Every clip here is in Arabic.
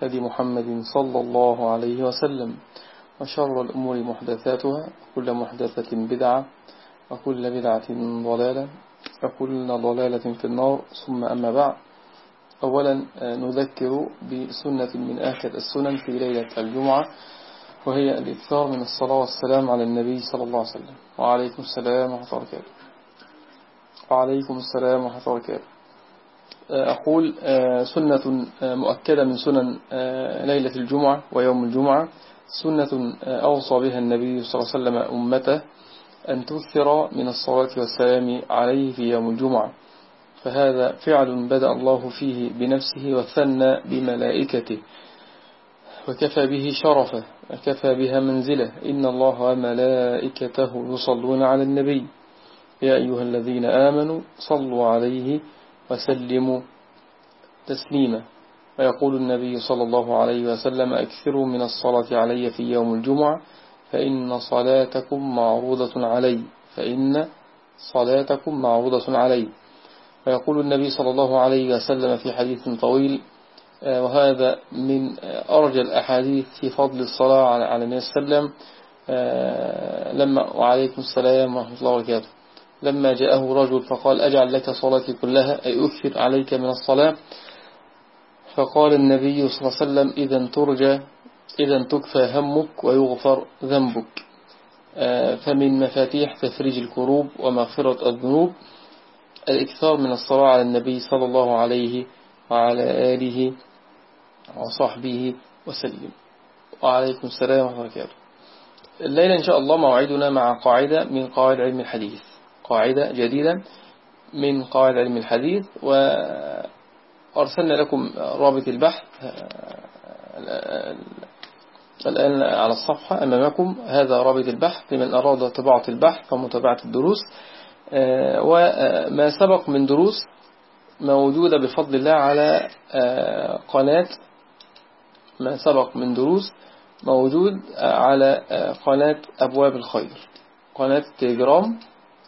هدي محمد صلى الله عليه وسلم وشر الأمور محدثاتها وكل محدثة بدعة وكل بدعة ضلالة وكل ضلالة في النار. ثم أما بعد أولا نذكر بسنة من آخر السنن في ليلة الجمعة وهي الإكثار من الصلاة والسلام على النبي صلى الله عليه وسلم. وعليكم السلام ورحمة الله وبركاته. وعليكم السلام ورحمة الله وبركاته. أقول سنة مؤكدة من سنن ليلة الجمعة ويوم الجمعة. سنة أوصى بها النبي صلى الله عليه وسلم أمته أن تكثر من الصلاة والسلام عليه في يوم الجمعة. فهذا فعل بدأ الله فيه بنفسه وثنى بملائكته. وكفى به شرفا وكفى بها منزلة. إن الله وملائكته يصلون على النبي. يا أيها الذين آمنوا صلوا عليه وسلموا تسليما. ويقول النبي صلى الله عليه وسلم أكثروا من الصلاة علي في يوم الجمعة فإن صلاتكم معروضة علي فإن صلاتكم معروضة علي. ويقول النبي صلى الله عليه وسلم في حديث طويل وهذا من أرجى الأحاديث في فضل الصلاة على النبي صلى الله عليه وسلم. لما وعليكم السلام ورحمة الله وبركاته. لما جاءه رجل فقال أجعل لك صلاتي كلها؟ أي أكثر عليك من الصلاة؟ فقال النبي صلى الله عليه وسلم إذا ترجى إذا تكفى همك ويغفر ذنبك. فمن مفاتيح تفريج الكروب ومغفرة الذنوب الإكثار من الصلاة على النبي صلى الله عليه وعلى آله وصحبه وسلم. وعليكم السلام ورحمة الله وبركاته. الليلة إن شاء الله موعدنا مع قاعدة من قواعد علم الحديث. قاعدة جديدة من قواعد علم الحديث وأرسلنا لكم رابط البحث الآن على الصفحة أمامكم. هذا رابط البحث لمن أراد طباعة البحث ومتابعة الدروس. وما سبق من دروس موجودة بفضل الله على قناة ما سبق من دروس موجود على قناة أبواب الخير قناة تليجرام.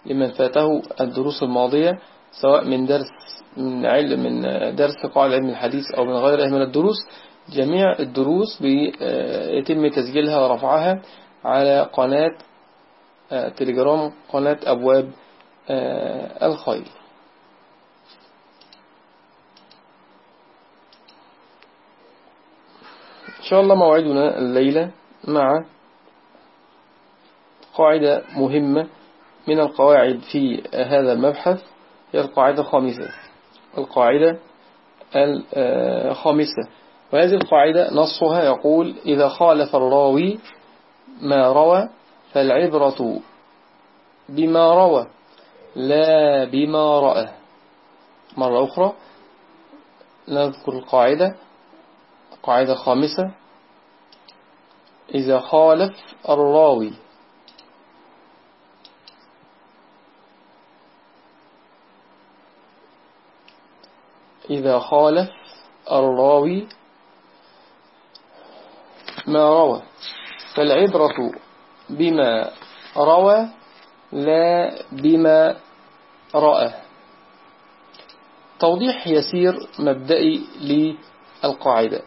لمن فاته الدروس الماضية سواء من درس من علم من درس قاعدة علم الحديث أو من غيره من الدروس جميع الدروس بيتم تسجيلها ورفعها على قناة تليجرام قناة أبواب الخير. إن شاء الله موعدنا الليلة مع قاعدة مهمة من القواعد في هذا المبحث هي القاعدة الخامسة. القاعدة الخامسة وهذه القاعدة نصها يقول إذا خالف الراوي ما روى فالعبرة بما روى لا بما رأى. مرة أخرى نذكر القاعدة. قاعدة خامسة. إذا خالف الراوي إذا خالف الراوي ما روى. فالعبرة بما روى لا بما رأى. توضيح يسير مبدئي للقاعدة.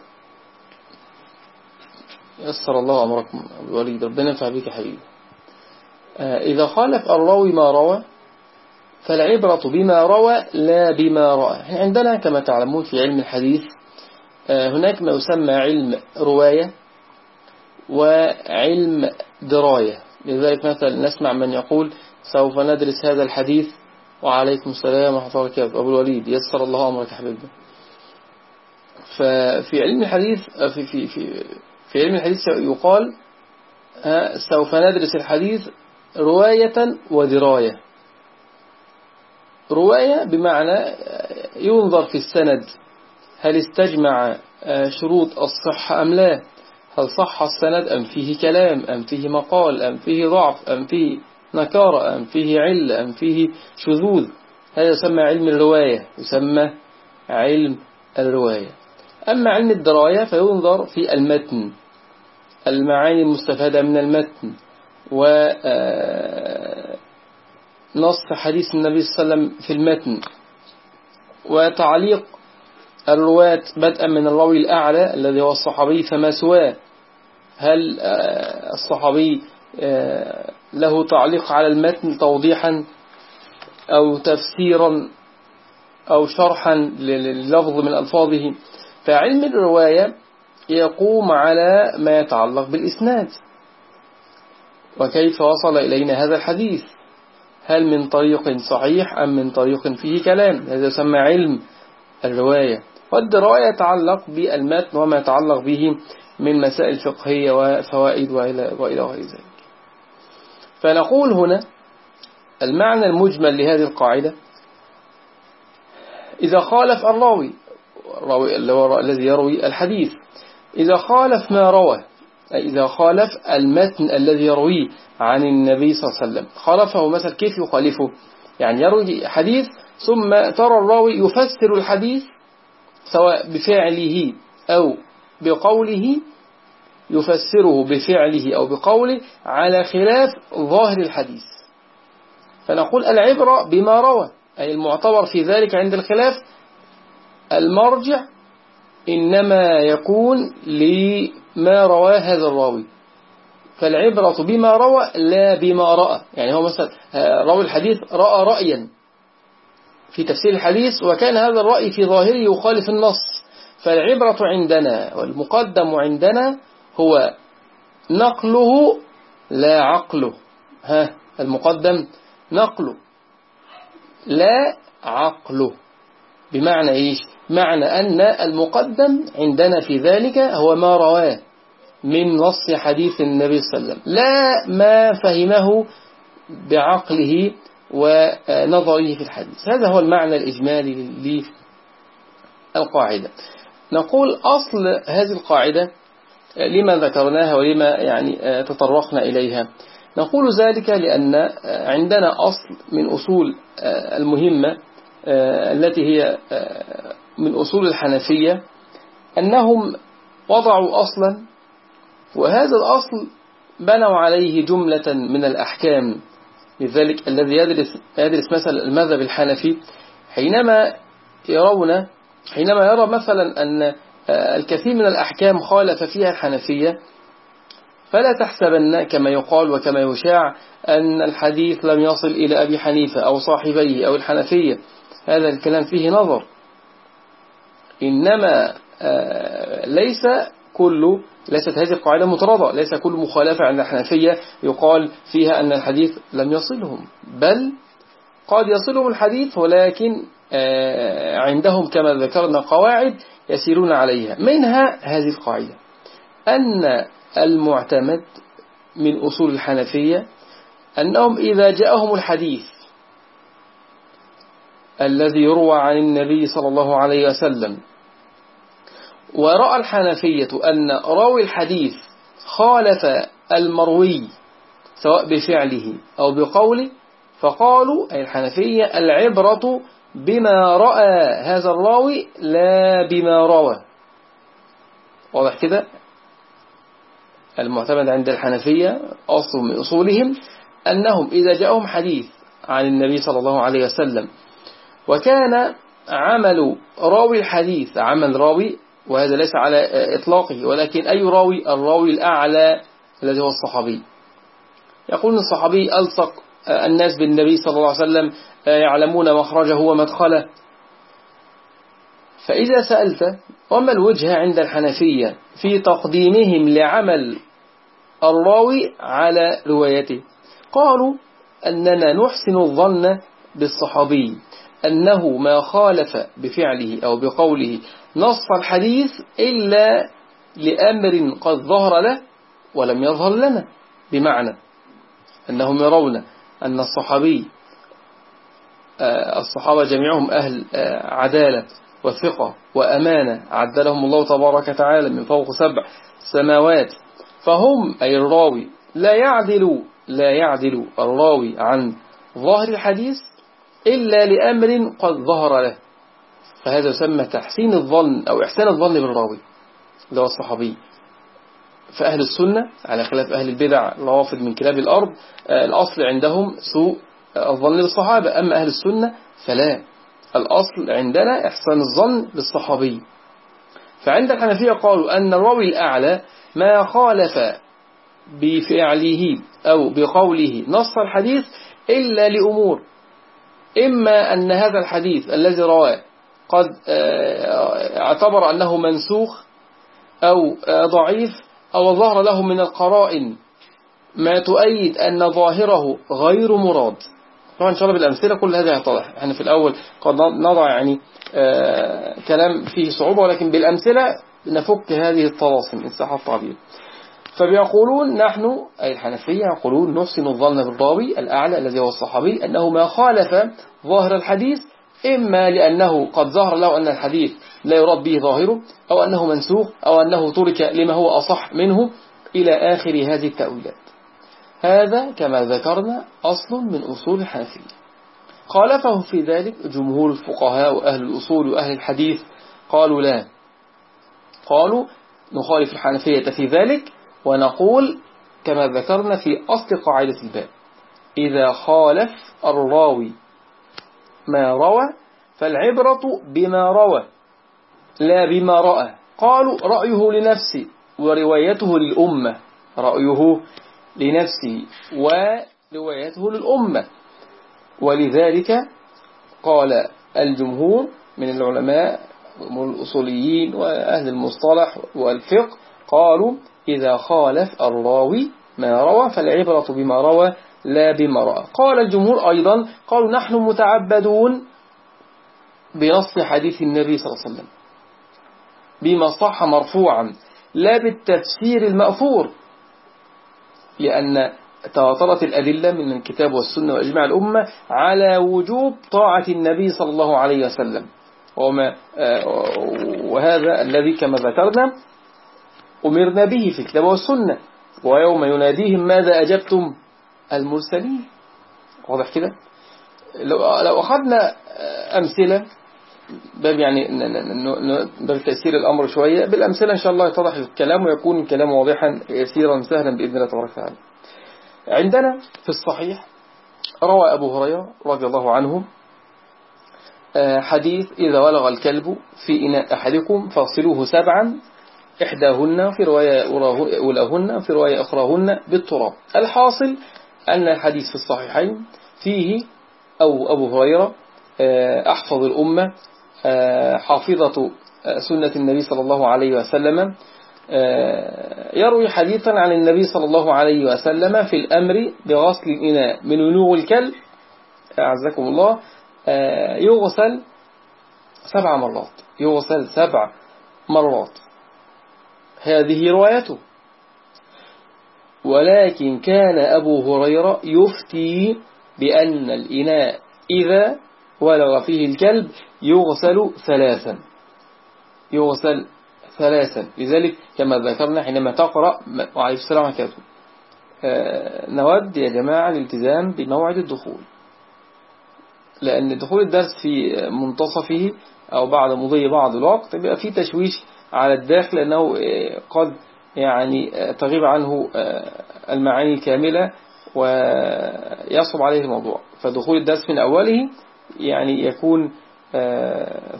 يسر الله أمركم. أبو وليد ربنا ينفع بك حبيبي. إذا خالف الراوي ما روى فالعبرة بما روى لا بما رأى. عندنا كما تعلمون في علم الحديث هناك ما يسمى علم رواية وعلم دراية. لذلك مثلا نسمع من يقول سوف ندرس هذا الحديث. وعليكم السلام ورحمة الله وبركاته. أبو الوليد يسر الله أمرك حبيبي. ففي علم الحديث في في في في علم الحديث يقال سوف ندرس الحديث رواية ودراية. رواية بمعنى ينظر في السند هل استجمع شروط الصحة أم لا هل صح السند أم فيه كلام أم فيه مقال أم فيه ضعف أم فيه نكارة أم فيه عل أم فيه شذوذ. هذا يسمى علم الرواية يسمى علم الرواية. أما علم الدراية فينظر في المتن. المعاني المستفادة من المتن ونص آه، حديث النبي صلى الله عليه وسلم في المتن. وتعليق الرواة بدءا من الراوي الأعلى الذي هو الصحابي فما سواه؟ هل آه، الصحابي آه، له تعليق على المتن توضيحا أو تفسيرا أو شرحا لللفظ من ألفاظه؟ فعلم الرواية يقوم على ما يتعلق بالإسناد. وكيف وصل إلينا هذا الحديث؟ هل من طريق صحيح أم من طريق فيه كلام؟ هذا يسمى علم الرواية. والدراية يتعلق بالمتن وما يتعلق به من مسائل فقهية وفوائد وإلى, وإلى غير ذلك. فنقول هنا المعنى المجمل لهذه القاعدة إذا خالف الراوي الذي يروي الحديث إذا خالف ما روى إذا خالف المتن الذي يرويه عن النبي صلى الله عليه وسلم. خالفه مثلا كيف يخالفه؟ يعني يروي حديث ثم ترى الراوي يفسر الحديث سواء بفعله أو بقوله يفسره بفعله أو بقوله على خلاف ظاهر الحديث. فنقول العبرة بما روى أي المعتبر في ذلك عند الخلاف المرجع إنما يكون لما رواه هذا الراوي. فالعبرة بما روى لا بما رأى. يعني هو مثلا راوي الحديث رأى رأيا في تفسير الحديث وكان هذا الرأي في ظاهره يخالف النص. فالعبرة عندنا والمقدم عندنا هو نقله لا عقله. ها المقدم نقله لا عقله. بمعنى إيش؟ معنى أن المقدم عندنا في ذلك هو ما رواه. من نص حديث النبي صلى الله عليه وسلم. لا ما فهمه بعقله ونظره في الحديث. هذا هو المعنى الإجمالي للقاعدة. نقول أصل هذه القاعدة لما ذكرناها ولما يعني تطرقنا إليها. نقول ذلك لأن عندنا أصل من أصول المهمة التي هي من أصول الحنفية أنهم وضعوا أصلا وهذا الأصل بنوا عليه جملة من الأحكام لذلك الذي يدرس, يدرس مثلا المذهب الحنفي حينما يرون حينما يرى مثلا أن الكثير من الأحكام خالف فيها الحنفية فلا تحسبن كما يقال وكما يشاع أن الحديث لم يصل إلى أبي حنيفة أو صاحبيه أو الحنفية. هذا الكلام فيه نظر. إنما آه، ليس كل ليست هذه القاعدة مطردة ليس كل مخالفة عند الحنفية يقال فيها أن الحديث لم يصلهم بل قد يصلهم الحديث ولكن آه، عندهم كما ذكرنا قواعد يسيرون عليها. منها هذه القاعدة أن المعتمد من أصول الحنفية أنهم إذا جاءهم الحديث الذي يروى عن النبي صلى الله عليه وسلم ورأى الحنفية أن راوي الحديث خالف المروي سواء بفعله أو بقوله فقالوا أي الحنفية العبرة بما رأى هذا الراوي لا بما روى. واضح كده؟ المعتمد عند الحنفية أصل من أصولهم أنهم إذا جاءهم حديث عن النبي صلى الله عليه وسلم وكان عمل راوي الحديث عمل راوي وهذا ليس على إطلاقه ولكن أي راوي؟ الراوي الأعلى الذي هو الصحابي. يقول الصحابي ألصق الناس بالنبي صلى الله عليه وسلم يعلمون مخرجه ومدخله. فإذا سألت وما الوجه عند الحنفية في تقديمهم لعمل الراوي على روايته؟ قالوا أننا نحسن الظن بالصحابي. أنه ما خالف بفعله أو بقوله نص الحديث إلا لأمر قد ظهر له ولم يظهر لنا. بمعنى أنهم يرون أن الصحابي آه، الصحابة جميعهم أهل آه، عدالة وثقة وأمانة عدلهم الله تبارك وتعالى من فوق سبع سماوات. فهم أي الراوي لا يعدل لا يعدل الراوي عن ظاهر الحديث إلا لأمر قد ظهر له. فهذا يسمى تحسين الظن أو إحسان الظن بالراوي اللي هو الصحابي. فأهل السنة على خلاف أهل البدع الروافض من كلاب الأرض آه، الأصل عندهم سوء الظن بالصحابة. أما أهل السنة فلا الأصل عندنا إحسان الظن بالصحابي. فعند الحنفية قالوا أن الراوي الأعلى ما خالف بفعله أو بقوله نص الحديث إلا لأمور إما أن هذا الحديث الذي رواه قد آه، اعتبر أنه منسوخ أو آه، ضعيف أو ظهر له من القرائن ما تؤيد أن ظاهره غير مراد. طبعا إن شاء الله بالأمثلة كل هذا يتضح إحنا في الأول قد نضع يعني آه كلام فيه صعوبة ولكن بالأمثلة نفك هذه الطلاسم إن صح التعبير. فبيقولون نحن أي الحنفية يقولون نحسن الظن بالراوي الأعلى الذي هو الصحابي أنه ما خالف ظاهر الحديث إما لأنه قد ظهر له أن الحديث لا يراد به ظاهره أو أنه منسوخ أو أنه ترك لما هو أصح منه إلى آخر هذه التأويلات. هذا كما ذكرنا أصل من أصول الحنفية. خالفه في ذلك جمهور الفقهاء وأهل الأصول وأهل الحديث قالوا لا. قالوا نخالف الحنفية في ذلك ونقول كما ذكرنا في أصل قاعدة الباب إذا خالف الراوي ما روى فالعبرة بما روى لا بما رأى. قالوا رأيه لنفسه وروايته للأمة رأيه لنفسه وروايته للأمة. ولذلك قال الجمهور من العلماء الأصوليين وأهل المصطلح والفقه قالوا إذا خالف الراوي ما روى فالعبرة بما روى لا بما رأى. قال الجمهور أيضا قالوا نحن متعبدون بنص حديث النبي صلى الله عليه وسلم. بما صح مرفوعا لا بالتفسير المأثور لأن تواترت الأدلة من الكتاب والسنة وإجماع الأمة على وجوب طاعة النبي صلى الله عليه وسلم. وما آه، وهذا الذي كما ذكرنا أمرنا به في الكتاب والسنة. ويوم يناديهم ماذا أجبتم المرسلين؟ واضح كده؟ لو لو أخذنا أمثلة باب يعني باب تأثير الأمر شوية. بالأمثلة إن شاء الله يتضح الكلام ويكون الكلام واضحا يسيرا سهلا بإذن الله تبارك وتعالى. عندنا في الصحيح روى أبو هريرة رضي الله عنه آه، حديث إذا ولغ الكلب في إناء أحدكم فاصلوه سبعا إحداهن في رواية أولاهن في رواية أخراهن بالتراب. الحاصل أن الحديث في الصحيحين فيه أو أبو هريرة آه، أحفظ الأمة آه، حافظة آه، سنة النبي صلى الله عليه وسلم يروي حديثا عن النبي صلى الله عليه وسلم في الأمر بغسل الإناء من ونوغ الكلب أعزكم الله يغسل سبع مرات يغسل سبع مرات. هذه روايته. ولكن كان أبو هريرة يفتي بأن الإناء إذا ولغ فيه الكلب يغسل ثلاثا. يغسل ثلاثا. لذلك كما ذكرنا حينما تقرأ وعليه السلام عليكم آه، نود يا جماعة الالتزام بموعد الدخول. لأن دخول الدرس في منتصفه أو بعد مضي بعض الوقت يبقى فيه تشويش على الداخل لأنه آه، قد يعني آه، تغيب عنه آه، المعاني الكاملة ويصعب عليه الموضوع. فدخول الدرس من أوله يعني يكون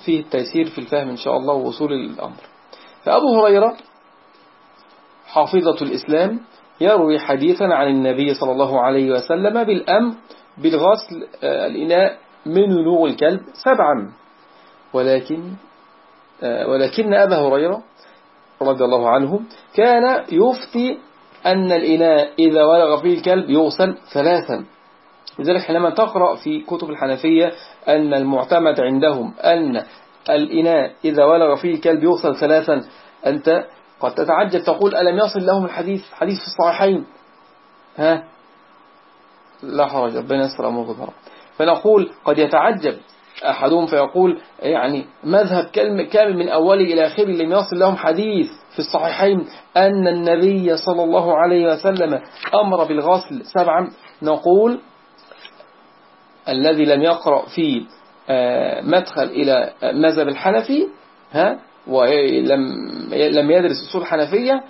فيه التيسير في الفهم إن شاء الله ووصول الأمر فأبو هريرة حافظة الإسلام يروي حديثا عن النبي صلى الله عليه وسلم بالأمر بالغسل الإناء من نوع الكلب سبعا. ولكن ولكن أبا هريرة رضي الله عنه كان يفتي أن الإناء إذا ولغ فيه الكلب يغسل ثلاثا. لذلك حينما تقرأ في كتب الحنفية أن المعتمد عندهم أن الإناء إذا ولغ فيه الكلب يغسل ثلاثا أنت قد تتعجب تقول ألم يصل لهم الحديث؟ حديث في الصحيحين. ها؟ لا حرج ربنا يسر أمور فنقول قد يتعجب أحدهم فيقول يعني مذهب كامل من أوله إلى آخره لم يصل لهم حديث في الصحيحين أن النبي صلى الله عليه وسلم أمر بالغسل سبعا. نقول الذي لم يقرأ في آه، مدخل إلى مذهب الحنفي ها ولم لم يدرس أصول الحنفية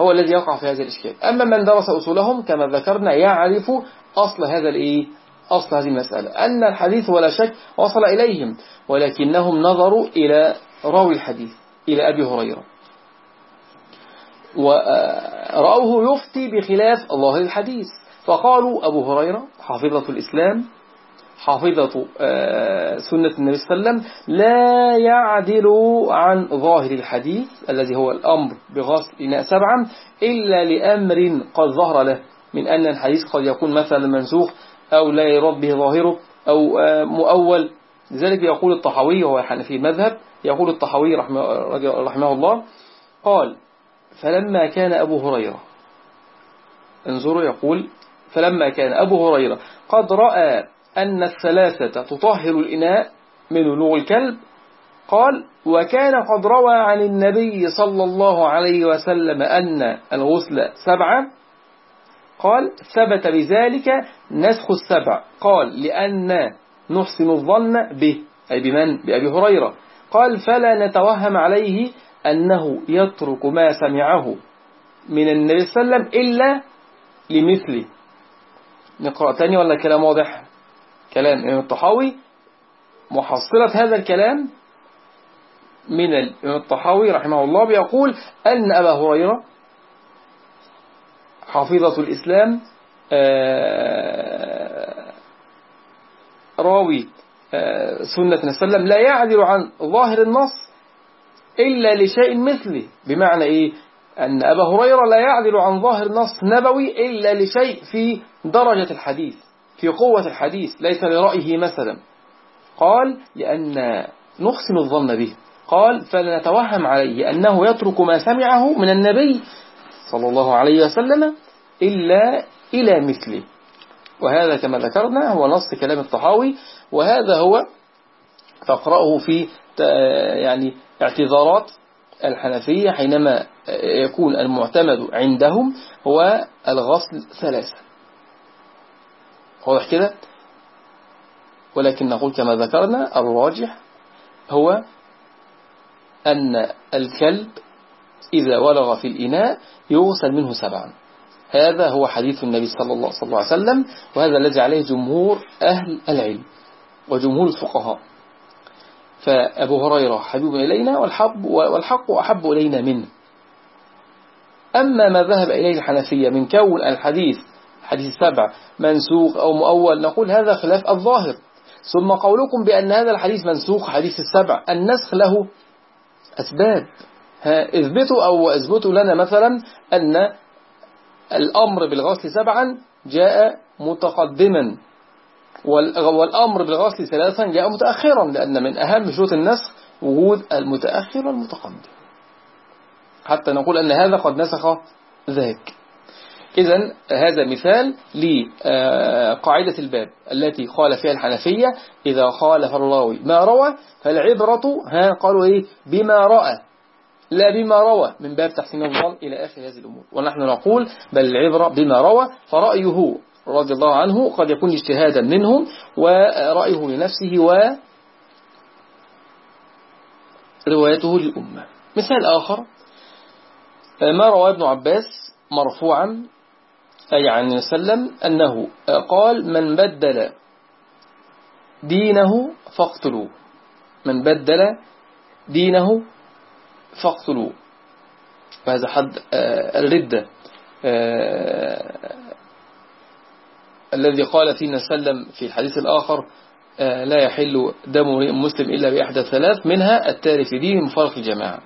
هو الذي يقع في هذا الإشكال. أما من درس أصولهم كما ذكرنا يعرف أصل هذا الإيه؟ أصل هذه المسألة. أن الحديث ولا شك وصل إليهم ولكنهم نظروا إلى راوي الحديث إلى أبي هريرة. ورأوه يفتي بخلاف ظاهر الحديث. فقالوا أبو هريرة حافظة الإسلام حافظة آه، سنة النبي صلى الله عليه وسلم لا يعدل عن ظاهر الحديث الذي هو الأمر بغسل إناء سبعا إلا لأمر قد ظهر له من أن الحديث قد يكون مثلا منسوخ أو لا يرد به ظاهره أو آه، مؤول. لذلك يقول الطحاوي وهو حنفي المذهب يقول الطحاوي رحمه, رحمه الله قال فلما كان أبو هريرة انظروا يقول فلما كان أبو هريرة قد رأى أن الثلاثة تطهر الإناء من ولوغ الكلب قال وكان قد روى عن النبي صلى الله عليه وسلم أن الغسل سبعة قال ثبت بذلك نسخ السبع. قال لأن نحسن الظن به أي بمن؟ بأبي هريرة. قال فلا نتوهم عليه أنه يترك ما سمعه من النبي صلى الله عليه وسلم إلا لمثله. نقرأ تاني ولا كلام واضح؟ كلام الإمام الطحاوي. محصلة هذا الكلام من الإمام الطحاوي رحمه الله بيقول أن أبا هريرة حافظة الإسلام آه، راوي آه، سنة وسلم لا يعدل عن ظاهر النص إلا لشيء مثله. بمعنى إيه؟ أن أبا هريرة لا يعدل عن ظاهر نص نبوي إلا لشيء في درجة الحديث في قوة الحديث ليس لرأيه مثلا. قال لأن نحسن الظن به. قال فلنتوهم عليه أنه يترك ما سمعه من النبي صلى الله عليه وسلم إلا إلى مثله. وهذا كما ذكرنا هو نص كلام الطحاوي وهذا هو تقرأه في يعني اعتذارات الحنفية حينما يكون المعتمد عندهم هو الغسل ثلاثة. واضح كده؟ ولكن نقول كما ذكرنا الراجح هو أن الكلب إذا ولغ في الإناء يغسل منه سبعا. هذا هو حديث النبي صلى الله, عليه وسلم وهذا الذي عليه جمهور أهل العلم وجمهور الفقهاء. فأبو هريرة حبيب إلينا والحب والحق أحب إلينا منه. أما ما ذهب إليه الحنفية من كون الحديث حديث السبع منسوخ أو مؤول نقول هذا خلاف الظاهر. ثم قولكم بأن هذا الحديث منسوخ حديث السبع النسخ له أسباب. اثبتوا أو أثبتوا لنا مثلا أن الأمر بالغسل سبعا جاء متقدما والأمر بالغسل ثلاثا جاء متأخرا لأن من أهم شروط النسخ وجود المتأخر والمتقدم. حتى نقول أن هذا قد نسخ ذاك إذا هذا مثال لقاعدة الباب التي قال فيها الحنفية إذا خالف الراوي ما روى فالعبرة ها قالوا إيه؟ بما رأى. لا بما روى من باب تحسين الظن إلى آخر هذه الأمور. ونحن نقول بل العبرة بما روى فرأيه رضي الله عنه قد يكون اجتهادا منهم ورأيه لنفسه و روايته للأمة. مثال آخر ما روى ابن عباس مرفوعا أي عن وسلم أنه قال من بدل دينه فاقتلوه. من بدل دينه فاقتلوه. وهذا حد آه، الردة آه، الذي قال فينا سلم في الحديث الآخر آه، لا يحل دم مسلم إلا بإحدى ثلاث منها التارك دين مفارق الجماعة.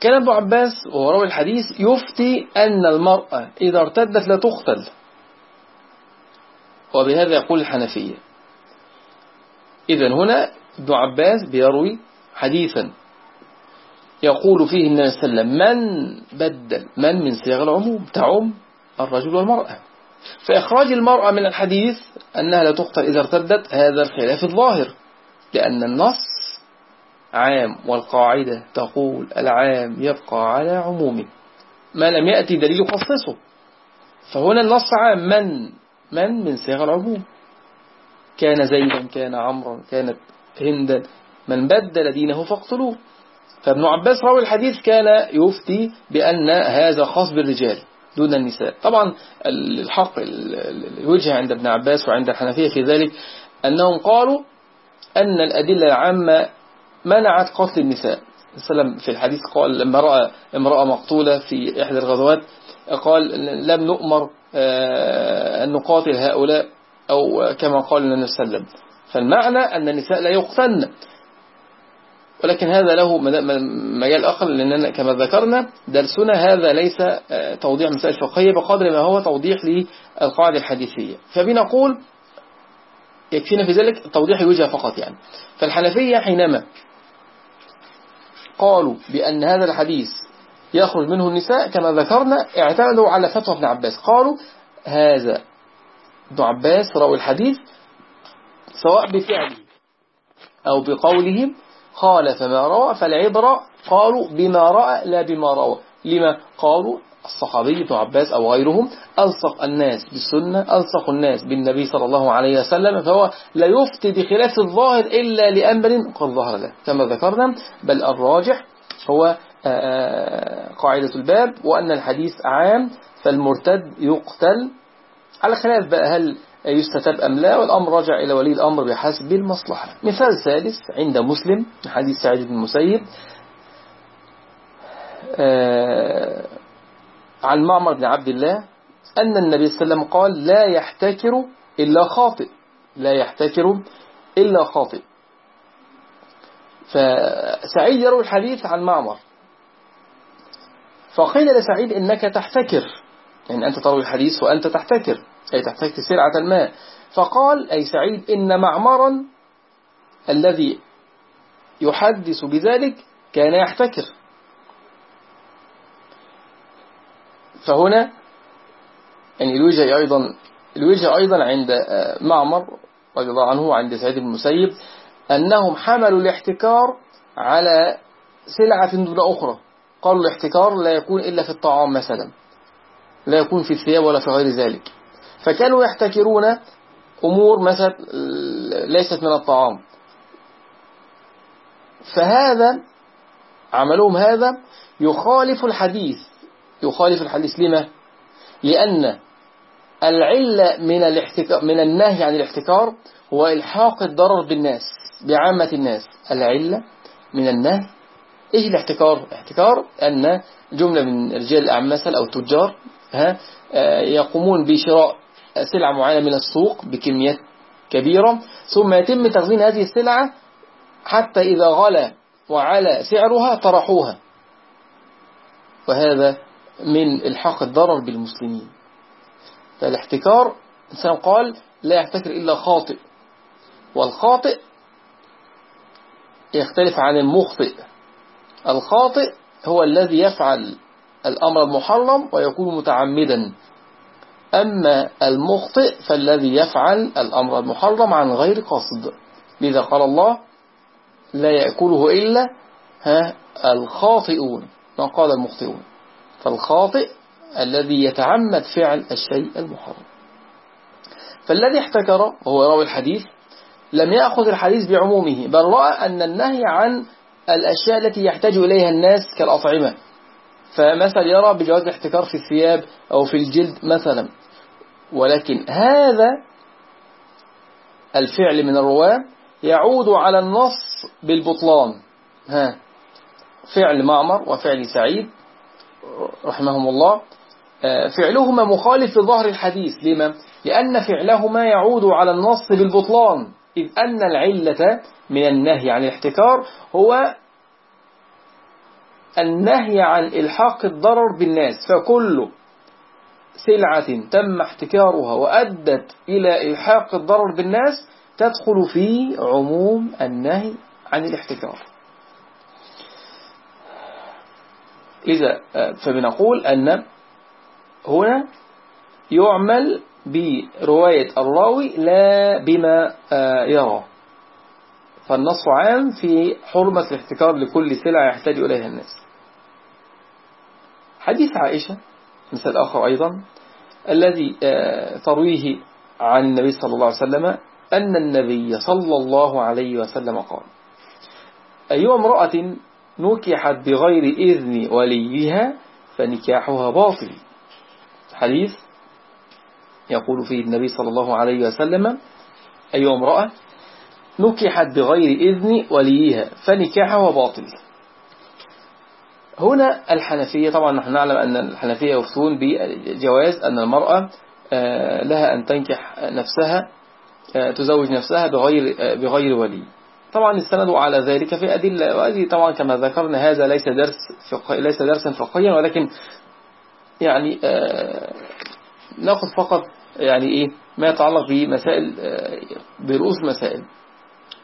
كان ابن عباس وهو راوي الحديث يفتي أن المرأة إذا ارتدت لا تقتل. وبهذا يقول الحنفية. إذا هنا ابن عباس بيروي حديثا. يقول فيه النبي صلى الله عليه وسلم من بدل من من صيغ العموم؟ تعم الرجل والمرأة. فإخراج المرأة من الحديث أنها لا تقتل إذا ارتدت هذا الخلاف الظاهر لأن النص عام والقاعدة تقول العام يبقى على عمومه ما لم يأتي دليل يخصصه. فهنا النص عام من؟ من من صيغ العموم؟ كان زيدا كان عمرا كانت هندا من بدل دينه فاقتلوه. فابن عباس راوي الحديث كان يفتي بأن هذا خاص بالرجال دون النساء. طبعا الحق الوجه عند ابن عباس وعند الحنفية في ذلك أنهم قالوا أن الأدلة العامة منعت قتل النساء. السلام في الحديث قال لما رأى امرأة مقتولة في إحدى الغزوات قال لم نؤمر آه، أن نقاتل هؤلاء أو كما قال النبي صلى الله عليه وسلم. فالمعنى أن النساء لا يقتلن ولكن هذا له مجال آخر لأننا كما ذكرنا درسنا هذا ليس آه، توضيح مسائل فقهية بقدر ما هو توضيح للقاعدة الحديثية. فبنقول يكفينا في ذلك توضيح الوجه فقط يعني. فالحنفية حينما قالوا بأن هذا الحديث يخرج منه النساء كما ذكرنا اعتمدوا على فتوى ابن عباس. قالوا هذا ابن عباس راوي الحديث سواء بفعله أو بقولهم خالف ما روى فالعبرة قالوا بما رأى لا بما روى. لما؟ قالوا الصحابي ابن عباس أو غيرهم ألصق الناس بالسنة ألصق الناس بالنبي صلى الله عليه وسلم فهو لا يفتي بخلاف الظاهر إلا لأمر قد ظهر له. كما ذكرنا بل الراجح هو آه، آه، قاعدة الباب وأن الحديث عام فالمرتد يقتل. على خلاف بقى هل يستتاب أم لا؟ والأمر رجع إلى ولي الأمر بحسب المصلحة. مثال ثالث عند مسلم حديث سعيد بن المسيب. آه، عن معمر بن عبد الله أن النبي صلى الله عليه وسلم قال لا يحتكر إلا خاطئ. لا يحتكر إلا خاطئ. فسعيد يروي الحديث عن معمر. فقيل لسعيد إنك تحتكر. يعني أنت تروي الحديث وأنت تحتكر. أي تحتكر سلعة الماء فقال أي سعيد إن معمرا الذي يحدث بذلك كان يحتكر. فهنا يعني الوجه أيضا الوجه أيضا عند آه، معمر رضي الله عنه وعند سعيد بن المسيب أنهم حملوا الاحتكار على سلعة دون أخرى. قالوا الاحتكار لا يكون إلا في الطعام مثلا لا يكون في الثياب ولا في غير ذلك. فكانوا يحتكرون أمور مثلا ليست من الطعام فهذا عملهم هذا يخالف الحديث يخالف الحديث لما؟ لأن العلة من الاحتكار من النهي عن الاحتكار هو إلحاق الضرر بالناس بعامة الناس العلة من النهي إيش الاحتكار؟ الاحتكار أن جملة من رجال الأعمال مثلا أو التجار ها آه، يقومون بشراء سلعة معينة من السوق بكميات كبيرة. ثم يتم تخزين هذه السلعة حتى إذا غلى وعلى سعرها طرحوها. وهذا من الحاق الضرر بالمسلمين. فالاحتكار إنسان قال لا يحتكر إلا خاطئ. والخاطئ يختلف عن المخطئ. الخاطئ هو الذي يفعل الأمر المحرم ويكون متعمدا. أما المخطئ فالذي يفعل الأمر المحرم عن غير قصد. لذا قال الله لا يأكله إلا ها الخاطئون. ما قال المخطئون؟ فالخاطئ الذي يتعمد فعل الشيء المحرم. فالذي احتكر وهو راوي الحديث لم يأخذ الحديث بعمومه بل رأى أن النهي عن الأشياء التي يحتاج إليها الناس كالأطعمة. فمثل يرى بجواز الاحتكار في الثياب أو في الجلد مثلا. ولكن هذا الفعل من الرواة يعود على النص بالبطلان. ها. فعل معمر وفعل سعيد رحمهم الله. آه، فعلهما مخالف لظهر الحديث. لما؟ لأن فعلهما يعود على النص بالبطلان. إذ أن العلة من النهي عن الاحتكار هو النهي عن إلحاق الضرر بالناس. فكل سلعة تم احتكارها وأدت إلى إلحاق الضرر بالناس تدخل في عموم النهي عن الاحتكار. إذا فبنقول أن هنا يعمل برواية الراوي لا بما آه، يرى. فالنص عام في حرمة الاحتكار لكل سلعة يحتاج إليها الناس. حديث عائشة. مثل آخر أيضا الذي آه، ترويه عن النبي صلى الله عليه وسلم أن النبي صلى الله عليه وسلم قال أي امرأة نكحت بغير إذن وليها فنكاحها باطل. حديث يقول فيه النبي صلى الله عليه وسلم أي امرأة نكحت بغير إذن وليها فنكاحها باطل. هنا الحنفية طبعا نحن نعلم أن الحنفية يفتون بجواز أن المرأة آه، لها أن تنكح نفسها آه، تزوج نفسها بغير آه، بغير ولي. طبعا استندوا على ذلك في أدلة وهذه طبعا كما ذكرنا هذا ليس درس فقه ليس درسا فقهيا ولكن يعني نأخذ فقط يعني إيه ما يتعلق بمسائل برؤوس المسائل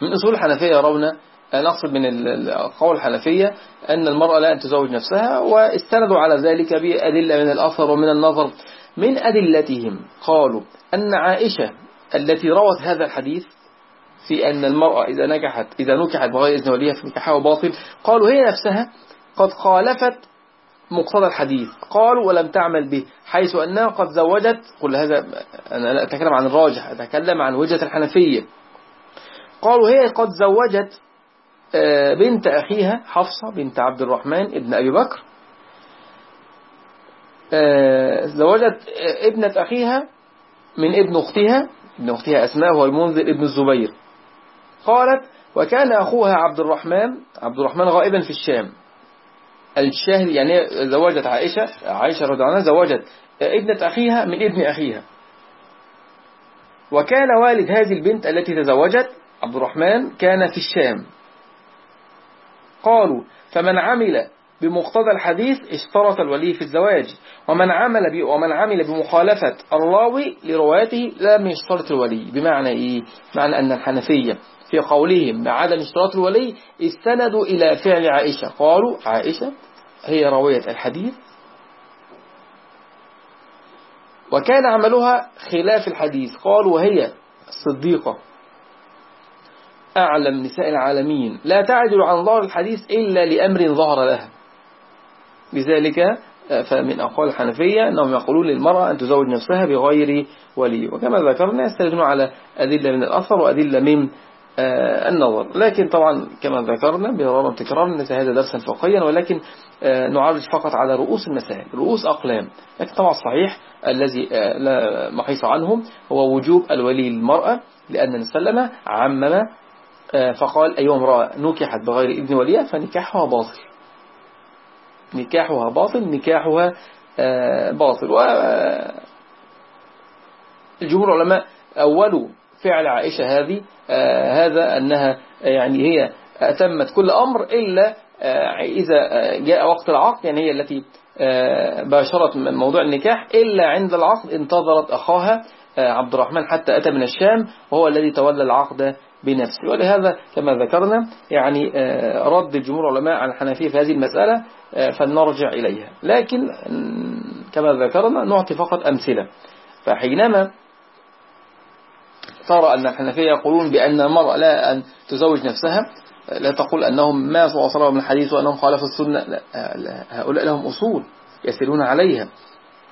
من أصول الحنفية يرون نقصد من القول الحنفية أن المرأة لا أن تزوج نفسها واستندوا على ذلك بأدلة من الأثر ومن النظر. من أدلتهم قالوا أن عائشة التي روت هذا الحديث في أن المرأة إذا نجحت إذا نكحت بغير إذن وليها في نكاحها باطل قالوا هي نفسها قد خالفت مقتضى الحديث. قالوا ولم تعمل به حيث أنها قد زوجت قل هذا أنا لا أتكلم عن الراجح أتكلم عن وجهة الحنفية. قالوا هي قد زوجت آه، بنت أخيها حفصة بنت عبد الرحمن ابن أبي بكر. آه، زوجت ابنة أخيها من ابن أختها. ابن أختها أسماء هو المنذر ابن الزبير. قالت وكان أخوها عبد الرحمن عبد الرحمن غائبا في الشام. الشاهد يعني زوجت عائشة عائشة رضي عنها زوجت ابنة أخيها من ابن أخيها. وكان والد هذه البنت التي تزوجت عبد الرحمن كان في الشام. قالوا فمن عمل بمقتضى الحديث اشترط الولي في الزواج ومن عمل ومن عمل بمخالفة الراوي لروايته لم يشترط الولي. بمعنى إيه؟ معنى أن الحنفية في قولهم بعدم اشتراط الولي استندوا إلى فعل عائشة. قالوا عائشة هي راوية الحديث. وكان عملها خلاف الحديث. قالوا وهي الصديقة أعلم نساء العالمين. لا تعدل عن ظهر الحديث إلا لأمر ظهر لها لذلك فمن أقوال الحنفية أنهم يقولون للمرأة أن تزوج نفسها بغير ولي. وكما ذكرنا يستندون على أدلة من الأثر وأدلة من آه، النظر. لكن طبعا كما ذكرنا بمرارا تكرارا ليس هذا درسا فقهيا ولكن آه، نعرج فقط على رؤوس المسائل رؤوس أقلام. لكن طبعا الصحيح الذي آه، لا محيص عنه هو وجوب الولي للمرأة لأن نسلم عمم آه، فقال أيها امرأة نكحت بغير ابن وليها فنكاحها باطل. نكاحها باطل نكاحها آه، باطل. الجمهور العلماء أولوا فعل عائشة هذه آه، هذا أنها يعني هي أتمت كل أمر إلا إذا جاء وقت العقد يعني هي التي باشرت موضوع النكاح إلا عند العقد انتظرت أخاها عبد الرحمن حتى أتى من الشام وهو الذي تولى العقد بنفسه. ولهذا كما ذكرنا يعني آه، رد الجمهور العلماء عن الحنفية في هذه المسألة آه، فلنرجع إليها. لكن كما ذكرنا نعطي فقط أمثلة. فحينما ترى أن الحنفية يقولون بأن المرأة لا أن تزوج نفسها لا تقول أنهم ما صلى من الحديث وأنهم خالفوا السنة لا هؤلاء لهم أصول يسيرون عليها.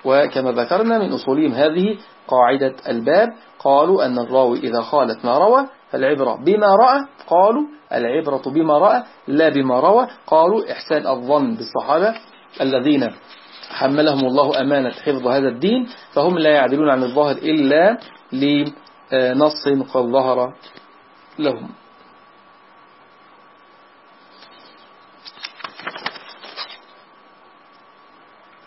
وكما ذكرنا من أصولهم هذه قاعدة الباب قالوا أن الراوي إذا خالت ما روى فالعبرة بما رأى قالوا العبرة بما رأى لا بما روى. قالوا إحسان الظن بالصحابة الذين حملهم الله أمانة حفظ هذا الدين فهم لا يعدلون عن الظاهر إلا لنص قد ظهر لهم.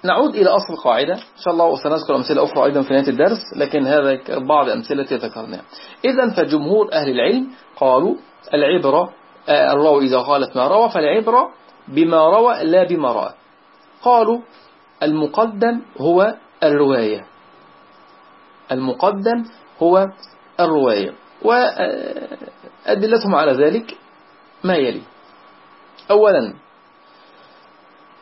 نعود إلى أصل القاعدة. إن شاء الله وسنذكر أمثلة أخرى أيضا في نهاية الدرس لكن هذا بعض أمثلة ذكرناها. إذا فجمهور أهل العلم قالوا العبرة آه، الراوي إذا قالت ما روى فالعبرة بما روى لا بما رأى. قالوا المقدم هو الرواية. المقدم هو الرواية. وأدلتهم على ذلك ما يلي. أولا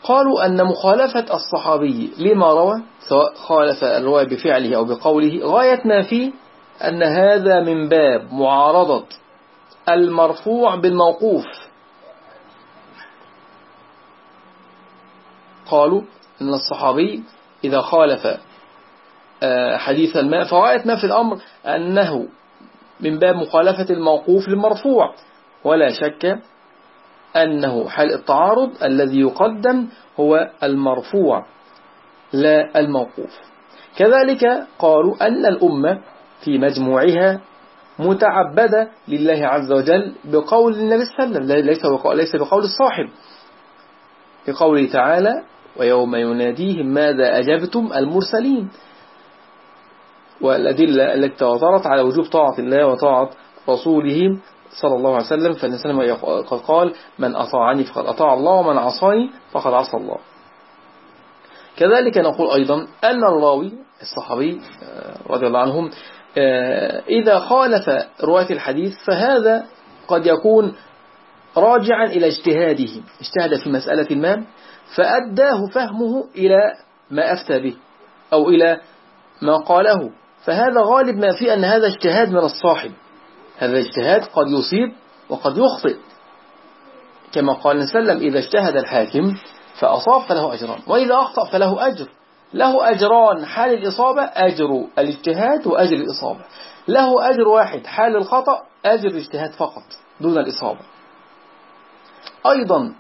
قالوا أن مخالفة الصحابي لما روى سواء خالف الرواية بفعله أو بقوله غاية ما فيه أن هذا من باب معارضة المرفوع بالموقوف. قالوا أن الصحابي إذا خالف آه، حديث الماء فغاية ما في الأمر أنه من باب مخالفة الموقوف للمرفوع. ولا شك أنه حال التعارض الذي يقدم هو المرفوع لا الموقوف. كذلك قالوا أن الأمة في مجموعها متعبدة لله عز وجل بقول النبي صلى الله عليه وسلم ليس بقول الصاحب. بقوله تعالى ويوم يناديهم ماذا أجبتم المرسلين؟ والأدلة التي تواترت على وجوب طاعة الله وطاعة رسوله صلى الله عليه وسلم فالنسلم قد قال من أطاعني فقد أطاع الله ومن عصاني فقد عصى الله. كذلك نقول أيضا أن الراوي الصحابي آه، رضي الله عنهم آه، إذا خالف رواية الحديث فهذا قد يكون راجعا إلى اجتهاده اجتهد في مسألة ما فأداه فهمه إلى ما أفتى به أو إلى ما قاله. فهذا غالب ما فيه أن هذا اجتهاد من الصاحب. هذا اجتهاد قد يصيب وقد يخطئ. كما قال سلم إذا اجتهد الحاكم فأصاب فله أجران وإذا أخطأ فله أجر. له أجران حال الإصابة أجر الاجتهاد وأجر الإصابة. له أجر واحد حال الخطأ أجر الاجتهاد فقط دون الإصابة. أيضا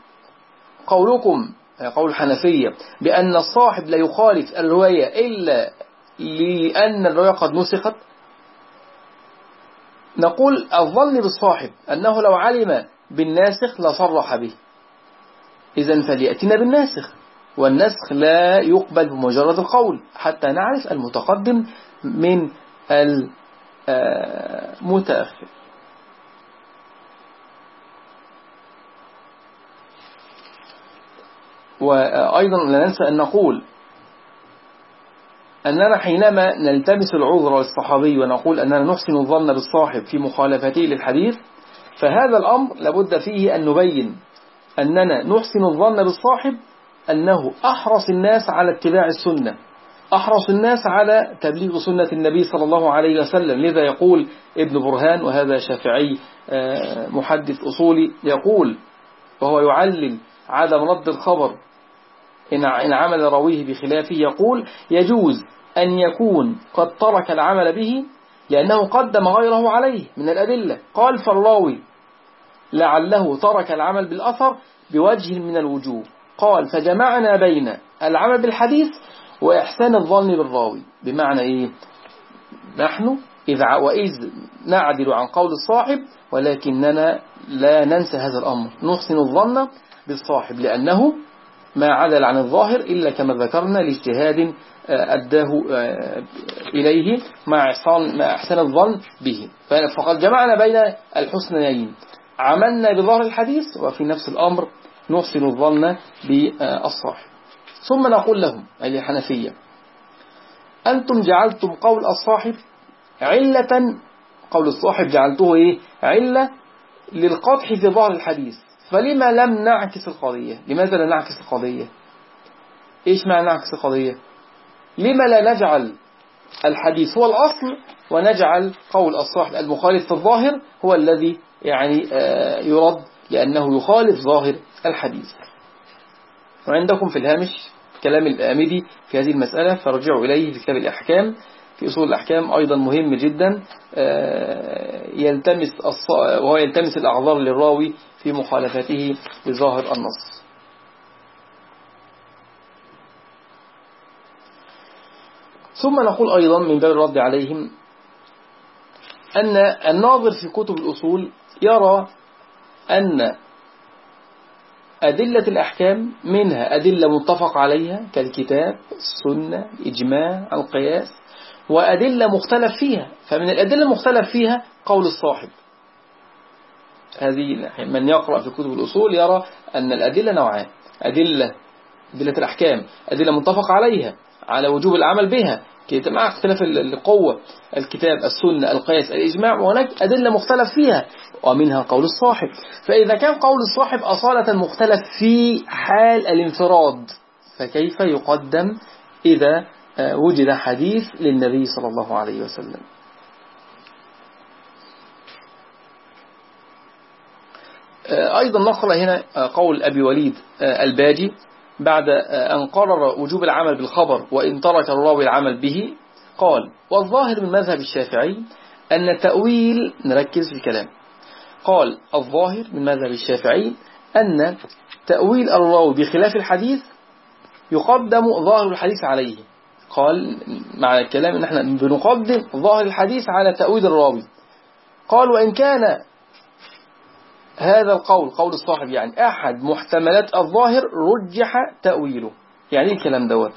قولكم قول الحنفية بأن الصاحب لا يخالف الرواية إلا لأن الرواية قد نسخت. نقول الظن بالصاحب أنه لو علم بالناسخ لصرح به. إذا فليأتنا بالناسخ والنسخ لا يقبل بمجرد القول حتى نعرف المتقدم من المتأخر وأيضا لا ننسى أن نقول أننا حينما نلتمس العذر للصحابي ونقول أننا نحسن الظن بالصاحب في مخالفته للحديث فهذا الأمر لابد فيه أن نبين أننا نحسن الظن بالصاحب أنه أحرص الناس على اتباع السنة أحرص الناس على تبليغ سنة النبي صلى الله عليه وسلم. لذا يقول ابن برهان وهذا شافعي آه، محدث أصولي يقول وهو يعلل عدم رد الخبر إن عمل رويه بخلافه يقول يجوز أن يكون قد ترك العمل به لأنه قدم غيره عليه من الأدلة. قال فالراوي لعله ترك العمل بالأثر بوجه من الوجوه. قال فجمعنا بين العمل بالحديث وإحسان الظن بالراوي. بمعنى إيه؟ نحن إذ وإذ نعدل عن قول الصاحب ولكننا لا ننسى هذا الأمر. نحسن الظن بالصاحب لأنه ما عدل عن الظاهر إلا كما ذكرنا لاجتهاد آه، أداه آه، إليه مع إحسان, الظن به. فقد جمعنا بين الحسنيين. عملنا بظاهر الحديث وفي نفس الأمر نحسن الظن بالصاحب ثم نقول لهم أي الحنفية أنتم جعلتم قول الصاحب علة قول الصاحب جعلته إيه؟ علة للقطح في ظاهر الحديث. فلما لم نعكس القضية؟ لماذا لا نعكس القضية؟ إيش معنى نعكس القضية؟ لما لا نجعل الحديث هو الأصل ونجعل قول الصاحب المخالف في الظاهر هو الذي يعني آه، يرد لأنه يخالف ظاهر الحديث. وعندكم في الهامش كلام الآمدي في هذه المسألة فرجعوا إليه في كتاب الأحكام. في أصول الأحكام أيضا مهم جدا آه، يلتمس وهو يلتمس الأعذار للراوي في مخالفته بظاهر النص. ثم نقول أيضا من باب الرد عليهم أن الناظر في كتب الأصول يرى أن أدلة الأحكام منها أدلة متفق عليها كالكتاب السنة إجماع القياس وأدلة مختلف فيها. فمن الأدلة المختلف فيها قول الصاحب. هذه من يقرأ في كتب الأصول يرى أن الأدلة نوعان. أدلة أدلة الأحكام أدلة متفق عليها على وجوب العمل بها. مع اختلاف القوة الكتاب السنة القياس الإجماع وهناك أدلة مختلف فيها. ومنها قول الصاحب. فإذا كان قول الصاحب أصالة مختلف في حال الانفراد فكيف يقدم إذا وجد حديث للنبي صلى الله عليه وسلم. آه، أيضا نقل هنا آه، قول أبي وليد الباجي بعد أن قرر وجوب العمل بالخبر وإن ترك الراوي العمل به قال والظاهر من مذهب الشافعي أن تأويل نركز في الكلام قال الظاهر من مذهب الشافعي أن تأويل الراوي بخلاف الحديث يقدم ظاهر الحديث عليه. قال مع الكلام إن إحنا بنقدم ظاهر الحديث على تأويل الراوي. قال وإن كان هذا القول قول الصاحب يعني أحد محتملات الظاهر رجح تأويله. يعني إيه الكلام دوت؟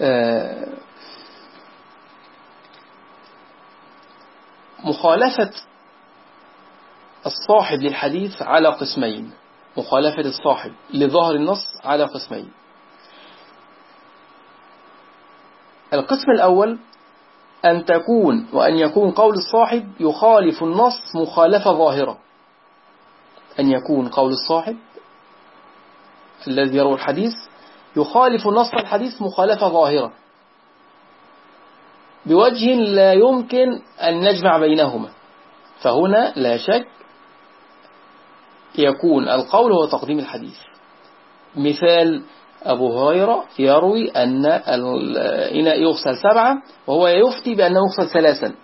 آه، مخالفة الصاحب للحديث على قسمين. مخالفة الصاحب لظاهر النص على قسمين. القسم الأول أن تكون وأن يكون قول الصاحب يخالف النص مخالفة ظاهرة. أن يكون قول الصاحب الذي يروي الحديث يخالف نص الحديث مخالفة ظاهرة. بوجه لا يمكن أن نجمع بينهما. فهنا لا شك يكون القول هو تقديم الحديث. مثال أبو هريرة يروي أن الإناء يغسل سبعة وهو يفتي بأنه يغسل ثلاثا.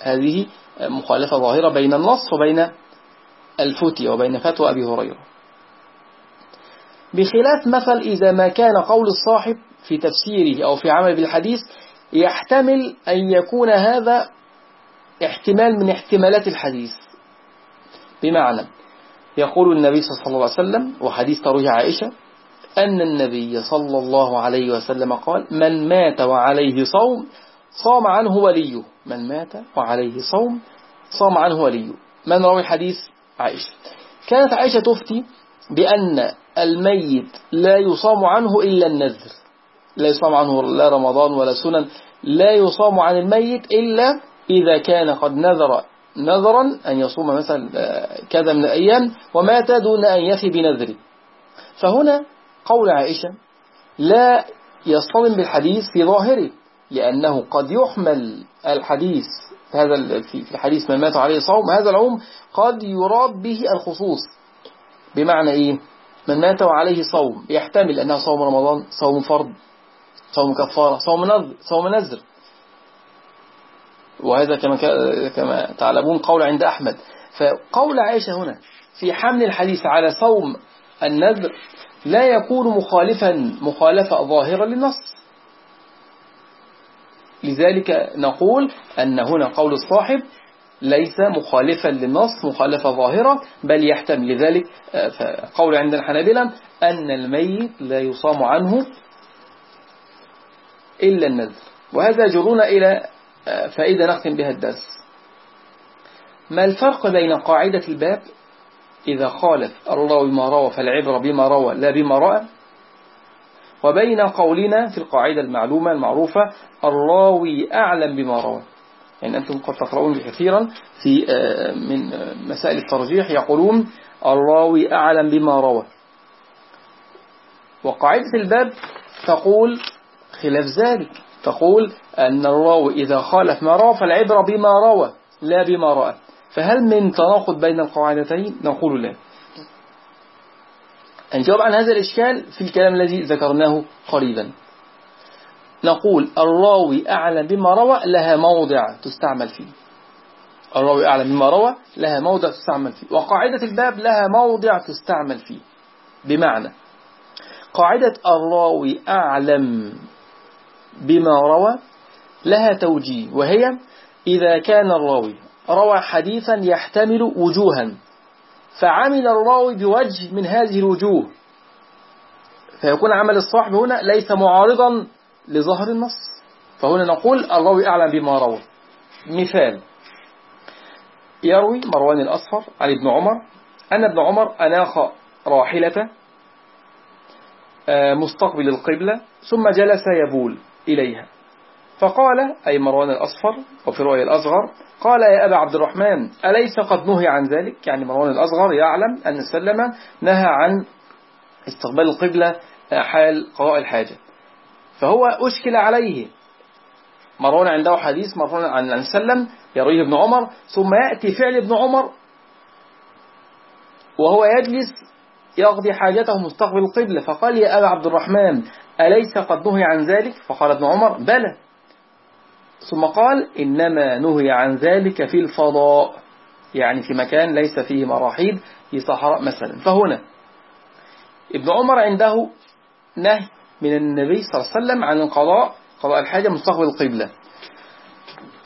هذه مخالفة ظاهرة بين النص وبين الفتي وبين فتوى أبي هريرة. بخلاف مثل إذا ما كان قول الصاحب في تفسيره أو في عمل بالحديث يحتمل أن يكون هذا احتمال من احتمالات الحديث. بمعنى يقول النبي صلى الله عليه وسلم وحديث ترويه عائشة أن النبي صلى الله عليه وسلم قال من مات وعليه صوم صام عنه وليه. من مات وعليه صوم صام عنه وليه. من روي الحديث عائشة. كانت عائشة تفتي بأن الميت لا يصام عنه إلا النذر. لا يصام عنه لا رمضان ولا سنن. لا يصام عن الميت إلا إذا كان قد نذر نذرا أن يصوم مثلا آه، كذا من الأيام ومات دون أن يفي بنذره. فهنا قول عائشة لا يصطدم بالحديث في ظاهره لأنه قد يحمل الحديث هذا في الحديث من مات عليه صوم هذا العوم قد يراد به الخصوص. بمعنى إيه؟ من مات وعليه صوم يحتمل أنها صوم رمضان صوم فرض صوم كفارة صوم نذر صوم نذر. وهذا كما كما تعلمون قول عند أحمد. فقول عائشة هنا في حمل الحديث على صوم النذر لا يكون مخالفا مخالفة ظاهرة للنص. لذلك نقول أن هنا قول الصاحب ليس مخالفا للنص مخالفة ظاهرة بل يحتمل لذلك آه، قول عند الحنابلة أن الميت لا يصام عنه إلا النذر. وهذا جرنا إلى آه، فائدة نختم بها الدرس. ما الفرق بين قاعدة الباب إذا خالف الراوي ما روى فالعبرة بما روى لا بما رأى. وبين قولنا في القاعدة المعلومة المعروفة الراوي أعلم بما روى. يعني أنتم قد تقرؤون كثيرا في آه، من آه، مسائل الترجيح يقولون الراوي أعلم بما روى. وقاعدة الباب تقول خلاف ذلك. تقول أن الراوي إذا خالف ما روى فالعبرة بما روى لا بما رأى. فهل من تناقض بين القاعدتين؟ نقول لا. نجاوب عن هذا الإشكال في الكلام الذي ذكرناه قريبا. نقول الراوي أعلم بما روى لها موضع تستعمل فيه. الراوي أعلم بما روى لها موضع تستعمل فيه. وقاعدة الباب لها موضع تستعمل فيه. بمعنى قاعدة الراوي أعلم بما روى لها توجيه. وهي إذا كان الراوي روى حديثا يحتمل وجوها. فعمل الراوي بوجه من هذه الوجوه. فيكون عمل الصاحب هنا ليس معارضا لظهر النص. فهنا نقول الراوي أعلم بما روى. مثال. يروي مروان الأصفر عن ابن عمر أن ابن عمر أناخ راحلة آه، مستقبل القبلة ثم جلس يبول إليها. فقال أي مروان الأصفر وفي رؤية الأصغر قال يا أبا عبد الرحمن أليس قد نهي عن ذلك؟ يعني مروان الأصغر يعلم أن السلم نهى عن استقبال القبلة حال قضاء الحاجة. فهو أشكل عليه. مروان عنده حديث مروان عن السلم يرويه ابن عمر ثم يأتي فعل ابن عمر وهو يجلس يقضي حاجته مستقبل القبلة. فقال يا أبا عبد الرحمن أليس قد نهي عن ذلك؟ فقال ابن عمر بلى. ثم قال إنما نهي عن ذلك في الفضاء. يعني في مكان ليس فيه مراحيض في صحراء مثلا. فهنا ابن عمر عنده نهي من النبي صلى الله عليه وسلم عن القضاء قضاء الحاجة مستقبل القبلة.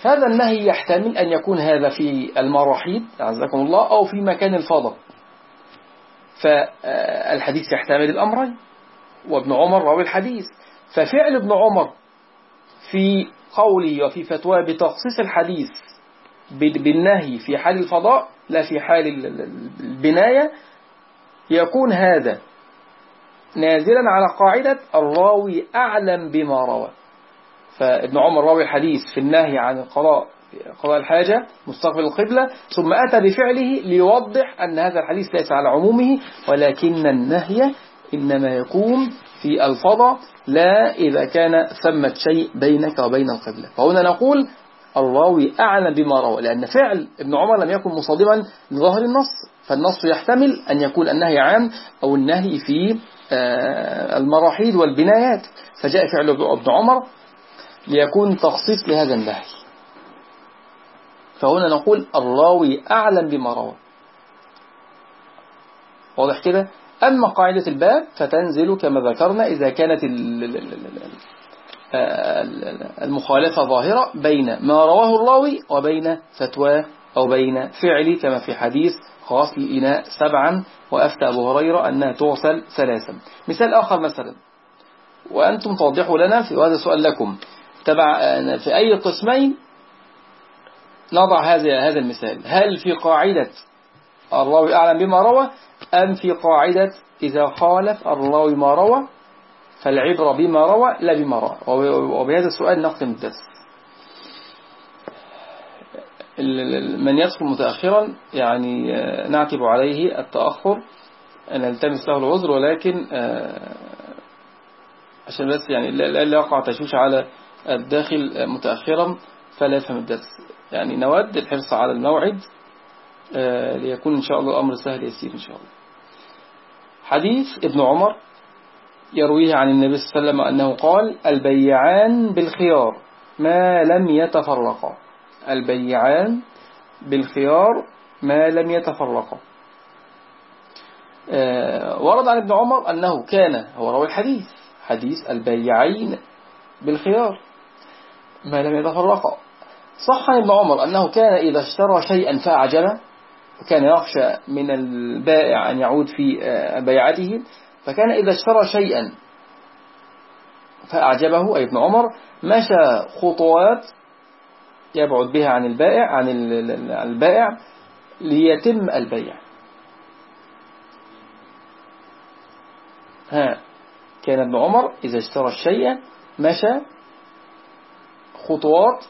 هذا النهي يحتمل أن يكون هذا في المراحيض عزكم الله أو في مكان الفضاء. فالحديث يحتمل الأمرين وابن عمر روى الحديث. ففعل ابن عمر في قوله وفي فتوى بتخصيص الحديث بالنهي في حال الفضاء لا في حال البناية يكون هذا نازلا على قاعدة الراوي أعلم بما روى. فابن عمر راوي الحديث في النهي عن القضاء قضاء الحاجة مستقبل القبلة ثم أتى بفعله ليوضح أن هذا الحديث ليس على عمومه ولكن النهي إنما يكون في الفضاء لا إذا كان ثمة شيء بينك وبين القبلة. فهنا نقول الراوي أعلم بما روى لأن فعل ابن عمر لم يكن مصادما لظاهر النص فالنص يحتمل أن يكون النهي عام أو النهي في آه، المراحيض والبنايات. فجاء فعل ابن عمر ليكون تخصيص لهذا النهي. فهنا نقول الراوي أعلم بما روى. واضح كده؟ أما قاعدة الباب فتنزل كما ذكرنا إذا كانت المخالفة ظاهرة بين ما رواه الراوي وبين فتوى أو بين فعل كما في حديث غسل الإناء سبعا وأفتى أبو هريرة أنها تغسل ثلاثا. مثال آخر مثلا. وأنتم توضحوا لنا في هذا سؤال لكم. تبع في أي قسمين نضع هذا هذا المثال. هل في قاعدة الراوي أعلم بما روى أم في قاعدة إذا خالف الراوي ما روى فالعبرة بما روى لا بما روى. وبهذا السؤال نختم الدرس. من يدخل متأخرا يعني آه، نعتب عليه التأخر. نلتمس له العذر ولكن آه، عشان بس يعني لا يقع تشويش على الداخل متأخرا فلا يفهم الدرس. يعني نود الحرص على الموعد. آه، ليكون إن شاء الله الأمر سهل يسير إن شاء الله. حديث ابن عمر يرويه عن النبي صلى الله عليه وسلم أنه قال البيعان بالخيار ما لم يتفرقا. البيعان بالخيار ما لم يتفرقا. آه، ورد عن ابن عمر أنه كان هو روى الحديث حديث البيعين بالخيار ما لم يتفرقا. صح عن ابن عمر أنه كان إذا اشترى شيئا فأعجبه؟ وكان يخشى من البائع أن يعود في آه، بيعته فكان إذا اشترى شيئا فأعجبه أي ابن عمر مشى خطوات يبعد بها عن البائع عن البائع ليتم البيع. ها كان ابن عمر إذا اشترى الشيء مشى خطوات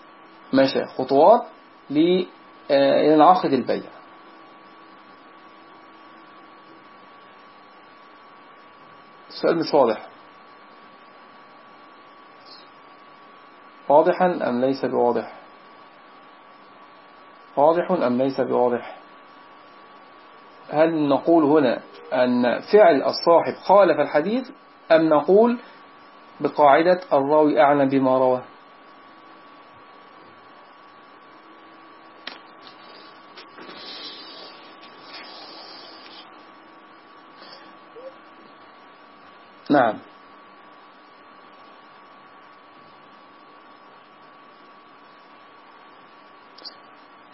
مشى خطوات لينعقد البيع. السؤال مش واضح واضحا أم ليس بواضح؟ واضح أم ليس بواضح؟ هل نقول هنا أن فعل الصاحب خالف الحديث أم نقول بقاعدة الراوي أعلم بما رواه؟ نعم.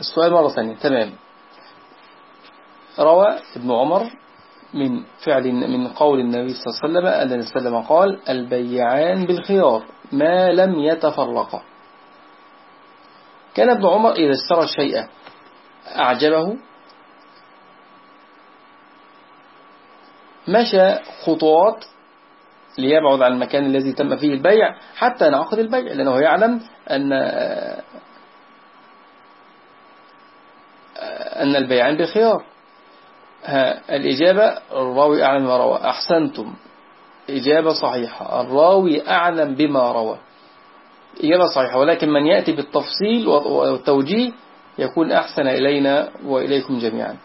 السؤال مرة ثانية. تمام. روى ابن عمر من فعل من قول النبي صلى الله عليه وسلم أن النبي صلى الله عليه وسلم قال البيعان بالخيار ما لم يتفرقا. كان ابن عمر إذا اشترى شيئا أعجبه مشى خطوات ليبعد عن المكان الذي تم فيه البيع حتى نعقد البيع لأنه يعلم أن أن البيعان بالخيار الإجابة الراوي أعلم بما روى. أحسنتم. إجابة صحيحة. الراوي أعلم بما روى. إجابة صحيحة. ولكن من يأتي بالتفصيل والتوجيه يكون أحسن إلينا وإليكم جميعا.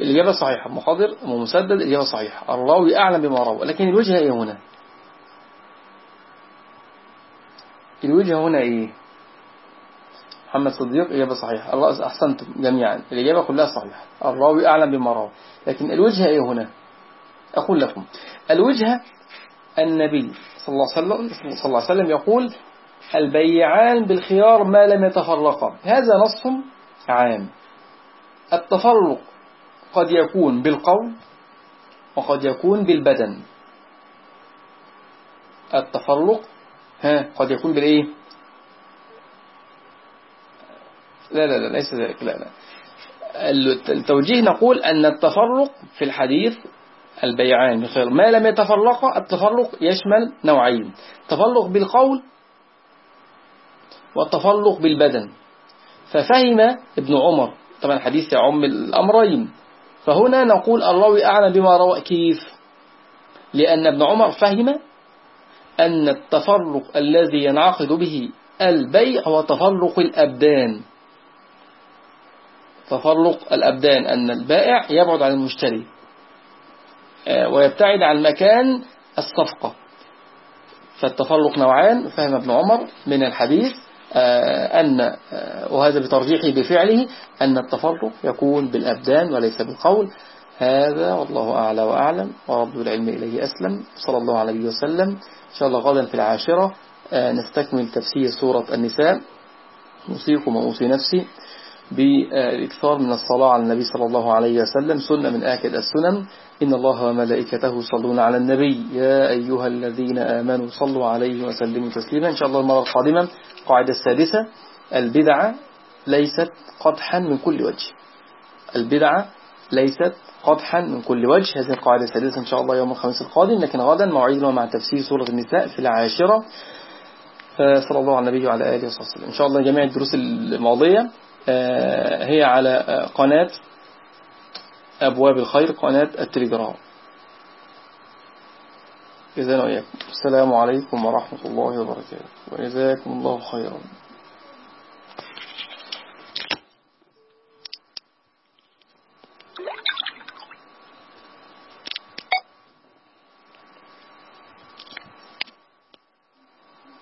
الإجابة صحيحة. محاضر ومسدد الإجابة صحيحة. الراوي أعلم بما روى. لكن الوجهة إيه هنا؟ الوجهة هنا إيه؟ محمد صديق إجابة صحيحة. الرأس أحسنتم جميعا. الإجابة كلها صحيحة. الراوي أعلم بما روى. لكن الوجهة إيه هنا؟ أقول لكم. الوجهة النبي صلى الله عليه وسلم, صلى الله عليه وسلم يقول البيعان بالخيار ما لم يتفرقا. هذا نص عام. التفرق قد يكون بالقول وقد يكون بالبدن. التفرق ها قد يكون بالإيه؟ لا لا لا ليس ذلك لا لا. التوجيه نقول أن التفرق في الحديث البيعان بخير ما لم يتفرق التفرق يشمل نوعين. تفرق بالقول والتفرق بالبدن. ففهم ابن عمر طبعا الحديث يعم الأمرين. فهنا نقول الراوي أعلم بما روى كيف؟ لأن ابن عمر فهم أن التفرق الذي ينعقد به البيع هو تفرق الأبدان. تفرق الأبدان أن البائع يبعد عن المشتري آه، ويبتعد عن مكان الصفقة. فالتفرق نوعان فهم ابن عمر من الحديث أن آه، وهذا بترجيحه بفعله أن التفرق يكون بالأبدان وليس بالقول. هذا والله أعلى وأعلم. ورب العلم إليه أسلم. صلى الله عليه وسلم. إن شاء الله غدا في العاشرة نستكمل تفسير سورة النساء. نوصيكم وأوصي نفسي. بالإكثار من الصلاة على النبي صلى الله عليه وسلم سنة من آكد السنن. إن الله وملائكته صلون على النبي. يا أيها الذين آمنوا صلوا عليه وسلموا تسليما. إن شاء الله المرة القادمة قاعدة السادسة. البدعة ليست قدحا من كل وجه. البدعة ليست قدحا من كل وجه. هذه القاعدة السادسة إن شاء الله يوم الخميس القادم. لكن غدا موعدنا مع تفسير سورة النساء في العاشرة. صلى الله على النبي وعلى آله وصحبه إن شاء الله جميع الدروس الماضية آه، هي على آه، قناة أبواب الخير قناة التليجرام. إذن وإياكم. السلام عليكم ورحمة الله وبركاته. وجزاكم الله خيرا.